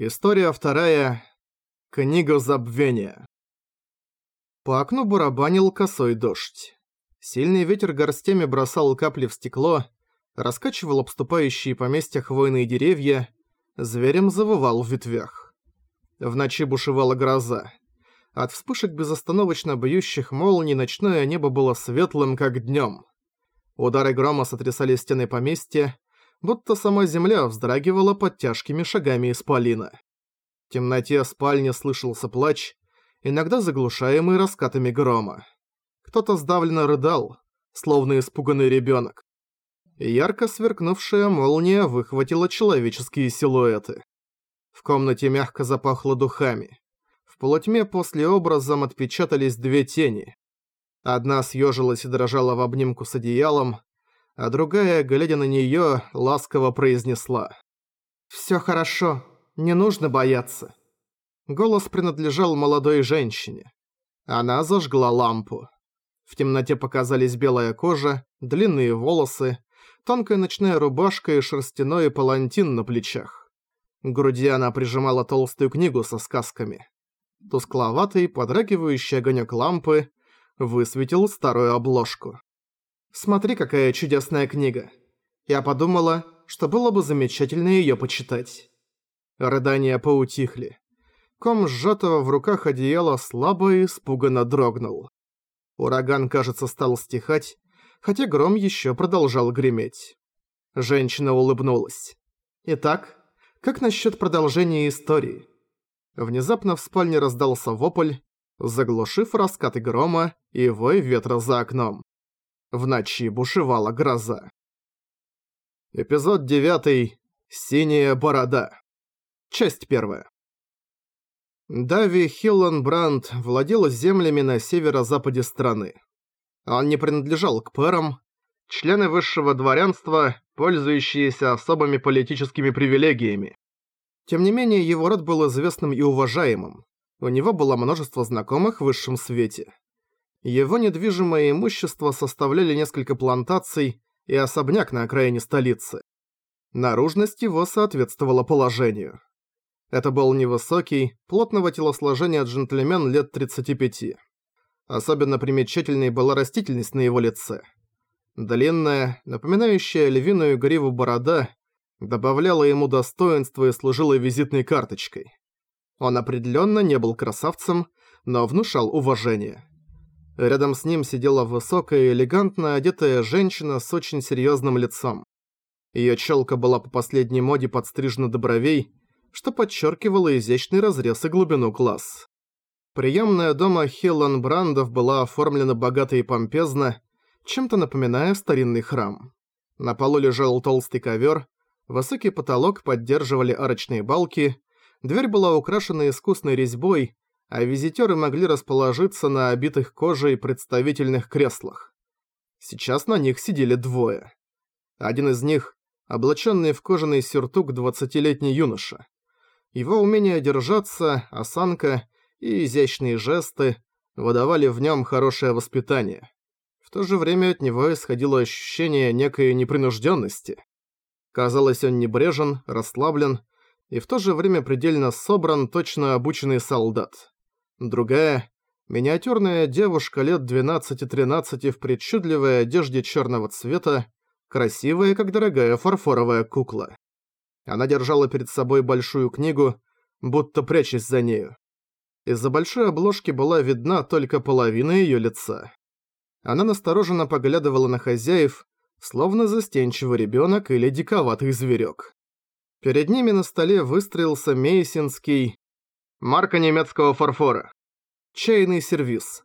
История вторая. Книга забвения. По окну барабанил косой дождь. Сильный ветер горстями бросал капли в стекло, раскачивал обступающие поместья хвойные деревья, зверем завывал в ветвях. В ночи бушевала гроза. От вспышек безостановочно бьющих молний ночное небо было светлым, как днем. Удары грома сотрясали стены поместья, будто сама земля вздрагивала под тяжкими шагами исполина. В темноте спальни слышался плач, иногда заглушаемый раскатами грома. Кто-то сдавленно рыдал, словно испуганный ребенок. Ярко сверкнувшая молния выхватила человеческие силуэты. В комнате мягко запахло духами. В полутьме после образом отпечатались две тени. Одна съежилась и дрожала в обнимку с одеялом, а другая, глядя на неё, ласково произнесла. «Всё хорошо, не нужно бояться». Голос принадлежал молодой женщине. Она зажгла лампу. В темноте показались белая кожа, длинные волосы, тонкая ночная рубашка и шерстяной палантин на плечах. К груди она прижимала толстую книгу со сказками. Тускловатый, подрагивающий огонек лампы высветил старую обложку. Смотри, какая чудесная книга. Я подумала, что было бы замечательно её почитать. Рыдания поутихли. Ком сжатого в руках одеяла слабо и испуганно дрогнул. Ураган, кажется, стал стихать, хотя гром ещё продолжал греметь. Женщина улыбнулась. «Итак, как насчёт продолжения истории?» Внезапно в спальне раздался вопль, заглушив раскаты грома и вой ветра за окном. В ночи бушевала гроза. Эпизод 9. Синяя борода. Часть 1. Дави Хилланбранд владел землями на северо-западе страны. Он не принадлежал к пэрам, члены высшего дворянства, пользующиеся особыми политическими привилегиями. Тем не менее, его род был известным и уважаемым. У него было множество знакомых в высшем свете. Его недвижимое имущество составляли несколько плантаций и особняк на окраине столицы. Наружность его соответствовала положению. Это был невысокий, плотного телосложения джентльмен лет 35. Особенно примечательной была растительность на его лице. Длинная, напоминающая львиную гриву борода, добавляла ему достоинства и служила визитной карточкой. Он определенно не был красавцем, но внушал уважение. Рядом с ним сидела высокая и элегантно одетая женщина с очень серьезным лицом. Ее челка была по последней моде подстрижена до бровей, что подчеркивало изящный разрез и глубину глаз. Приемная дома Хиллан Брандов была оформлена богато и помпезно, чем-то напоминая старинный храм. На полу лежал толстый ковер, высокий потолок поддерживали арочные балки, дверь была украшена искусной резьбой, а визитеры могли расположиться на обитых кожей представительных креслах. Сейчас на них сидели двое. Один из них – облаченный в кожаный сюртук двадцатилетний юноша. Его умение держаться, осанка и изящные жесты выдавали в нем хорошее воспитание. В то же время от него исходило ощущение некой непринужденности. Казалось, он небрежен, расслаблен и в то же время предельно собран, точно обученный солдат. Другая – миниатюрная девушка лет 12-13 в причудливой одежде черного цвета, красивая, как дорогая фарфоровая кукла. Она держала перед собой большую книгу, будто прячась за нею. Из-за большой обложки была видна только половина ее лица. Она настороженно поглядывала на хозяев, словно застенчивый ребенок или диковатый зверек. Перед ними на столе выстроился мейсинский, Марка немецкого фарфора. Чайный сервиз.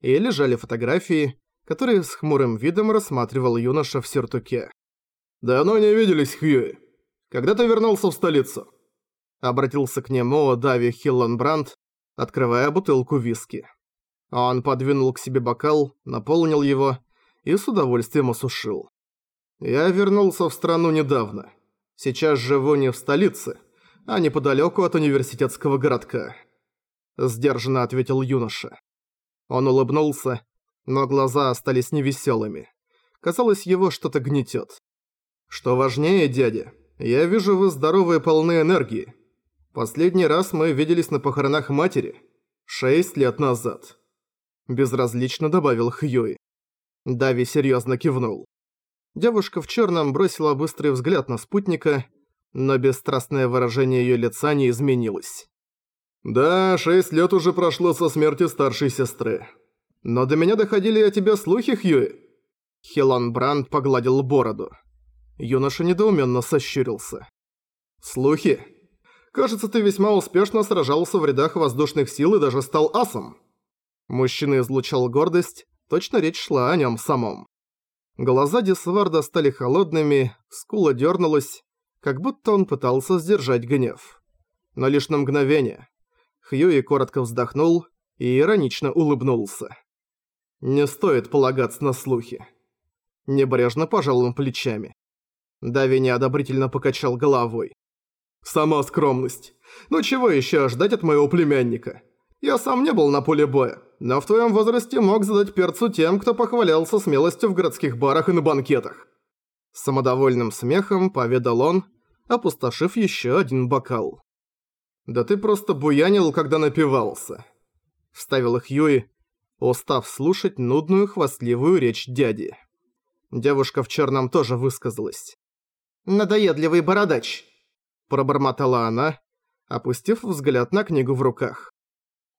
И лежали фотографии, которые с хмурым видом рассматривал юноша в сюртуке. «Давно не виделись, Хьюи. Когда ты вернулся в столицу?» Обратился к нему Дави Хилланбранд, открывая бутылку виски. Он подвинул к себе бокал, наполнил его и с удовольствием осушил. «Я вернулся в страну недавно. Сейчас живу не в столице, а неподалеку от университетского городка», — сдержанно ответил юноша. Он улыбнулся, но глаза остались невеселыми. Казалось, его что-то гнетет. «Что важнее, дядя, я вижу, вы здоровы и полны энергии. Последний раз мы виделись на похоронах матери. Шесть лет назад. Безразлично добавил Хьюи. Дави серьезно кивнул. Девушка в черном бросила быстрый взгляд на спутника, но бесстрастное выражение ее лица не изменилось. «Да, шесть лет уже прошло со смерти старшей сестры. Но до меня доходили о тебе слухи, Хьюи». Хелан Бранд погладил бороду. Юноша недоуменно сощурился. «Слухи? Кажется, ты весьма успешно сражался в рядах воздушных сил и даже стал асом». Мужчина излучал гордость, точно речь шла о нем самом. Глаза Дисварда стали холодными, скула дернулась, как будто он пытался сдержать гнев. Но лишь на мгновение. Хьюи коротко вздохнул и иронично улыбнулся. «Не стоит полагаться на слухи». Небрежно пожал он плечами. Дави неодобрительно покачал головой. «Сама скромность. Ну чего еще ждать от моего племянника? Я сам не был на поле боя, но в твоем возрасте мог задать перцу тем, кто похвалялся смелостью в городских барах и на банкетах». Самодовольным смехом поведал он, опустошив еще один бокал. «Да ты просто буянил, когда напивался», — вставил их Юи, устав слушать нудную хвастливую речь дяди. Девушка в черном тоже высказалась. «Надоедливый бородач», — пробормотала она, опустив взгляд на книгу в руках.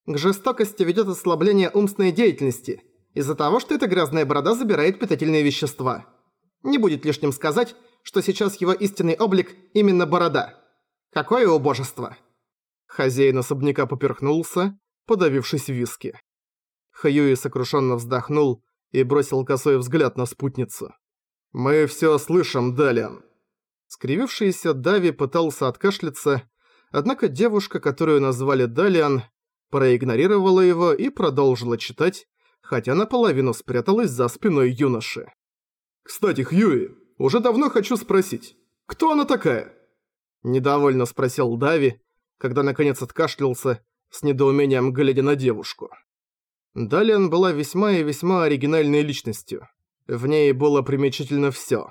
К жестокости ведет ослабление умственной деятельности, из-за того, что эта грязная борода забирает питательные вещества. Не будет лишним сказать, что сейчас его истинный облик именно борода. Какое убожество! Хозяин особняка поперхнулся, подавившись виски. Хьюи сокрушенно вздохнул и бросил косой взгляд на спутницу. «Мы все слышим, Далиан». Скривившийся Дави пытался откашляться, однако девушка, которую назвали Далиан, проигнорировала его и продолжила читать, хотя наполовину спряталась за спиной юноши. «Кстати, Хьюи, уже давно хочу спросить, кто она такая?» Недовольно спросил Дави, когда наконец откашлялся, с недоумением глядя на девушку. Далиан была весьма и весьма оригинальной личностью. В ней было примечательно всё.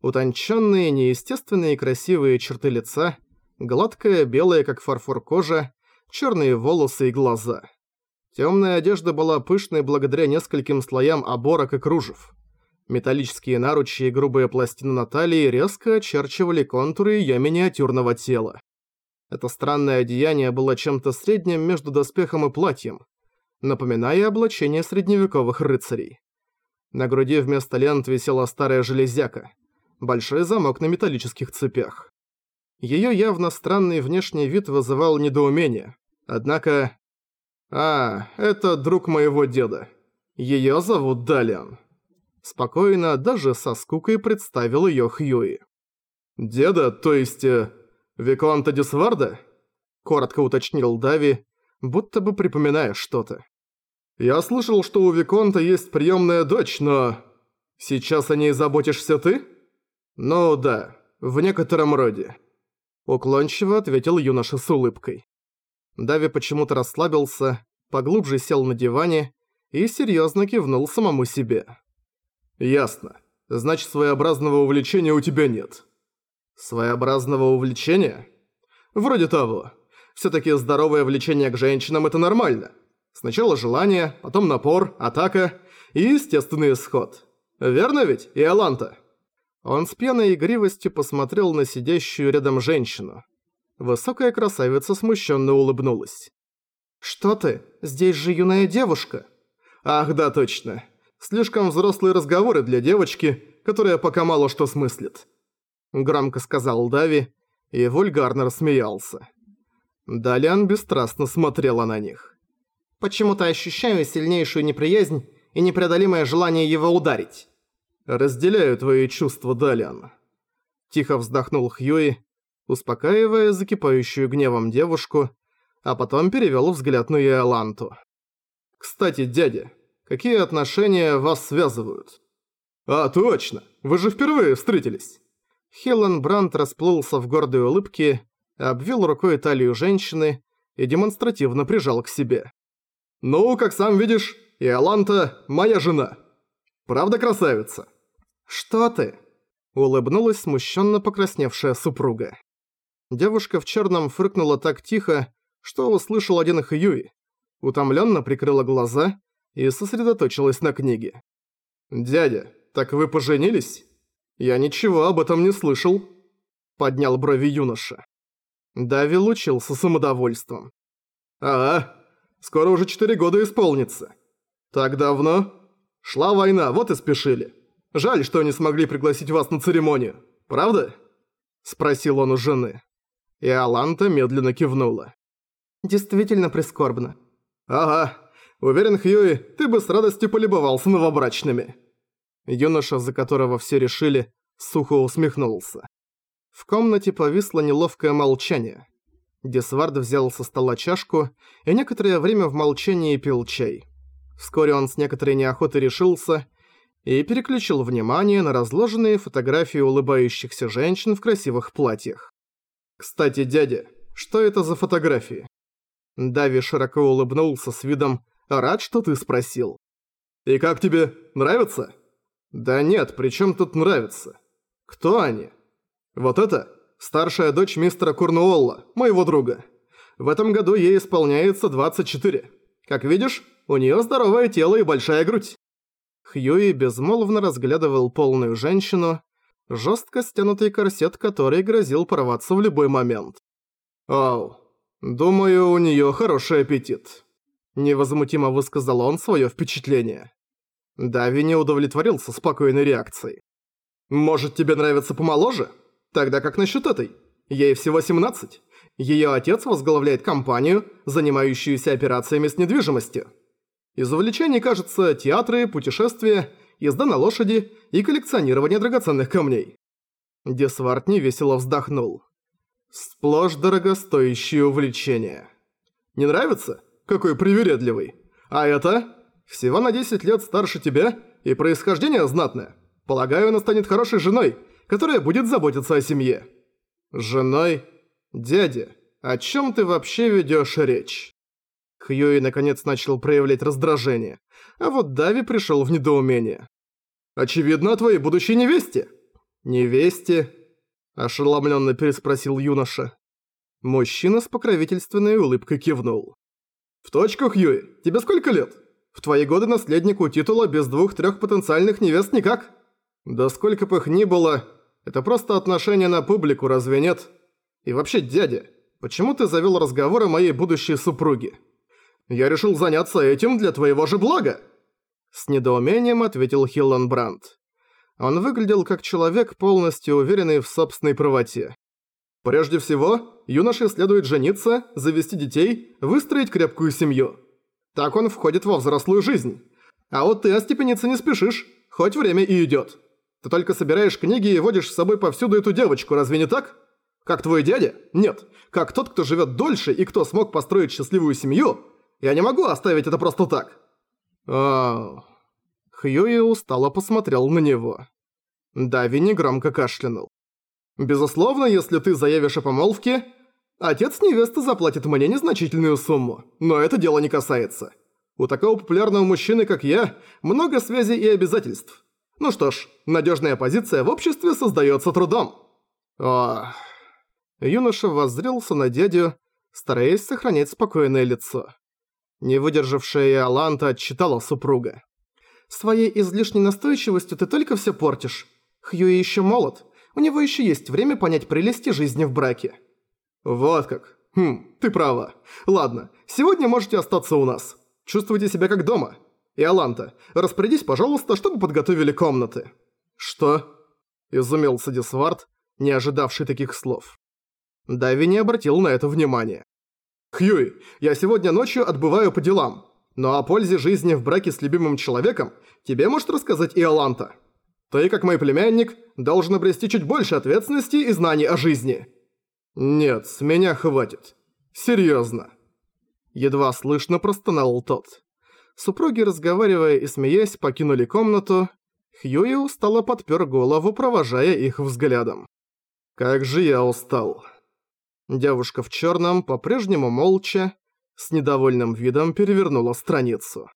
Утонченные, неестественные красивые черты лица, гладкая, белая, как фарфор кожа, черные волосы и глаза. Темная одежда была пышной благодаря нескольким слоям оборок и кружев. Металлические наручи и грубые пластины на талии резко очерчивали контуры её миниатюрного тела. Это странное одеяние было чем-то средним между доспехом и платьем, напоминая облачение средневековых рыцарей. На груди вместо лент висела старая железяка, большой замок на металлических цепях. Её явно странный внешний вид вызывал недоумение. Однако... «А, это друг моего деда. Её зовут Далиан». Спокойно, даже со скукой представил её Хьюи. «Деда, то есть... Э, Виконта Дисварда?» Коротко уточнил Дави, будто бы припоминая что-то. «Я слышал, что у Виконта есть приёмная дочь, но... Сейчас о ней заботишься ты?» «Ну да, в некотором роде». Уклончиво ответил юноша с улыбкой. Дави почему-то расслабился, поглубже сел на диване и серьезно кивнул самому себе. «Ясно. Значит, своеобразного увлечения у тебя нет». «Своеобразного увлечения?» «Вроде того. Всё-таки здоровое влечение к женщинам – это нормально. Сначала желание, потом напор, атака и естественный исход. Верно ведь, Иоланта?» Он с пьяной игривостью посмотрел на сидящую рядом женщину. Высокая красавица смущенно улыбнулась. «Что ты? Здесь же юная девушка!» «Ах, да, точно. Слишком взрослые разговоры для девочки, которая пока мало что смыслит». Громко сказал Дави, и вульгарно рассмеялся. Далян бесстрастно смотрела на них. «Почему-то ощущаю сильнейшую неприязнь и непреодолимое желание его ударить. «Разделяю твои чувства, Далиан». Тихо вздохнул Хьюи, успокаивая закипающую гневом девушку, а потом перевёл взгляд на Иоланту. «Кстати, дядя, какие отношения вас связывают?» «А, точно! Вы же впервые встретились!» Хелен Брандт расплылся в гордой улыбке, обвил рукой талию женщины и демонстративно прижал к себе. «Ну, как сам видишь, Иоланта – моя жена. Правда, красавица?» «Что ты?» – улыбнулась смущенно покрасневшая супруга. Девушка в черном фыркнула так тихо, что услышал один Хьюи. Утомленно прикрыла глаза и сосредоточилась на книге. «Дядя, так вы поженились?» «Я ничего об этом не слышал», — поднял брови юноша. Дави лучился самодовольством. «Ага, скоро уже четыре года исполнится. Так давно? Шла война, вот и спешили. Жаль, что не смогли пригласить вас на церемонию, правда?» Спросил он у жены. И Аланта медленно кивнула. «Действительно прискорбно». «Ага, уверен, Хьюи, ты бы с радостью полюбовался новобрачными». Юноша, за которого все решили, сухо усмехнулся. В комнате повисло неловкое молчание. Десвард взял со стола чашку и некоторое время в молчании пил чай. Вскоре он с некоторой неохотой решился и переключил внимание на разложенные фотографии улыбающихся женщин в красивых платьях. «Кстати, дядя, что это за фотографии?» Дави широко улыбнулся с видом «Рад, что ты спросил». «И как тебе? Нравится?» «Да нет, при чем тут нравится? Кто они?» «Вот это старшая дочь мистера Курнуолла, моего друга. В этом году ей исполняется 24. Как видишь, у нее здоровое тело и большая грудь». Хьюи безмолвно разглядывал полную женщину, жестко стянутый корсет который грозил порваться в любой момент. «Оу, думаю, у нее хороший аппетит», – невозмутимо высказал он свое впечатление. Дави не удовлетворился спокойной реакцией. «Может, тебе нравится помоложе? Тогда как насчет этой? Ей всего 17. Её отец возглавляет компанию, занимающуюся операциями с недвижимостью. Из увлечений, кажется, театры, путешествия, езда на лошади и коллекционирование драгоценных камней». Десвард невесело вздохнул. «Сплошь дорогостоящие увлечения. Не нравится? Какой привередливый. А это?» Всего на 10 лет старше тебя и происхождение знатное. Полагаю, она станет хорошей женой, которая будет заботиться о семье». «Женой? Дядя, о чем ты вообще ведешь речь?» Хьюи наконец начал проявлять раздражение, а вот Дави пришел в недоумение. «Очевидно, о твоей будущей невесте». «Невесте?» – ошеломленно переспросил юноша. Мужчина с покровительственной улыбкой кивнул. «В точку, Хьюи, тебе сколько лет?» В твои годы наследнику титула без двух-трех потенциальных невест никак. Да сколько бы их ни было, это просто отношение на публику, разве нет? И вообще, дядя, почему ты завел разговор о моей будущей супруге? Я решил заняться этим для твоего же блага. С недоумением ответил Хиллан Брандт. Он выглядел как человек, полностью уверенный в собственной правоте. Прежде всего, юноше следует жениться, завести детей, выстроить крепкую семью. Так он входит во взрослую жизнь. А вот ты остепениться не спешишь, хоть время и идёт. Ты только собираешь книги и водишь с собой повсюду эту девочку, разве не так? Как твой дядя? Нет. Как тот, кто живёт дольше и кто смог построить счастливую семью, я не могу оставить это просто так. Ау. Хьюи устало посмотрел на него. Дави негромко кашлянул. «Безусловно, если ты заявишь о помолвке, Отец невесты заплатит мне незначительную сумму, но это дело не касается. У такого популярного мужчины, как я, много связей и обязательств. Ну что ж, надежная позиция в обществе создается трудом. Ох. Юноша воззрелся на дядю, стараясь сохранять спокойное лицо. Не выдержавшая Иоланта отчитала супруга. «Своей излишней настойчивостью ты только все портишь. Хьюи еще молод, у него еще есть время понять прелести жизни в браке». «Вот как. Хм, ты права. Ладно, сегодня можете остаться у нас. Чувствуйте себя как дома. И Аланта, распорядись, пожалуйста, чтобы подготовили комнаты». «Что?» – изумился Десвард, не ожидавший таких слов. Дави не обратил на это внимания. «Хьюи, я сегодня ночью отбываю по делам, но о пользе жизни в браке с любимым человеком тебе может рассказать и Аланта. Ты, как мой племянник, должен обрести чуть больше ответственности и знаний о жизни». «Нет, с меня хватит. Серьезно. Едва слышно простонал тот. Супруги, разговаривая и смеясь, покинули комнату. Хьюи устало подпер голову, провожая их взглядом. «Как же я устал». Девушка в черном по-прежнему молча, с недовольным видом перевернула страницу.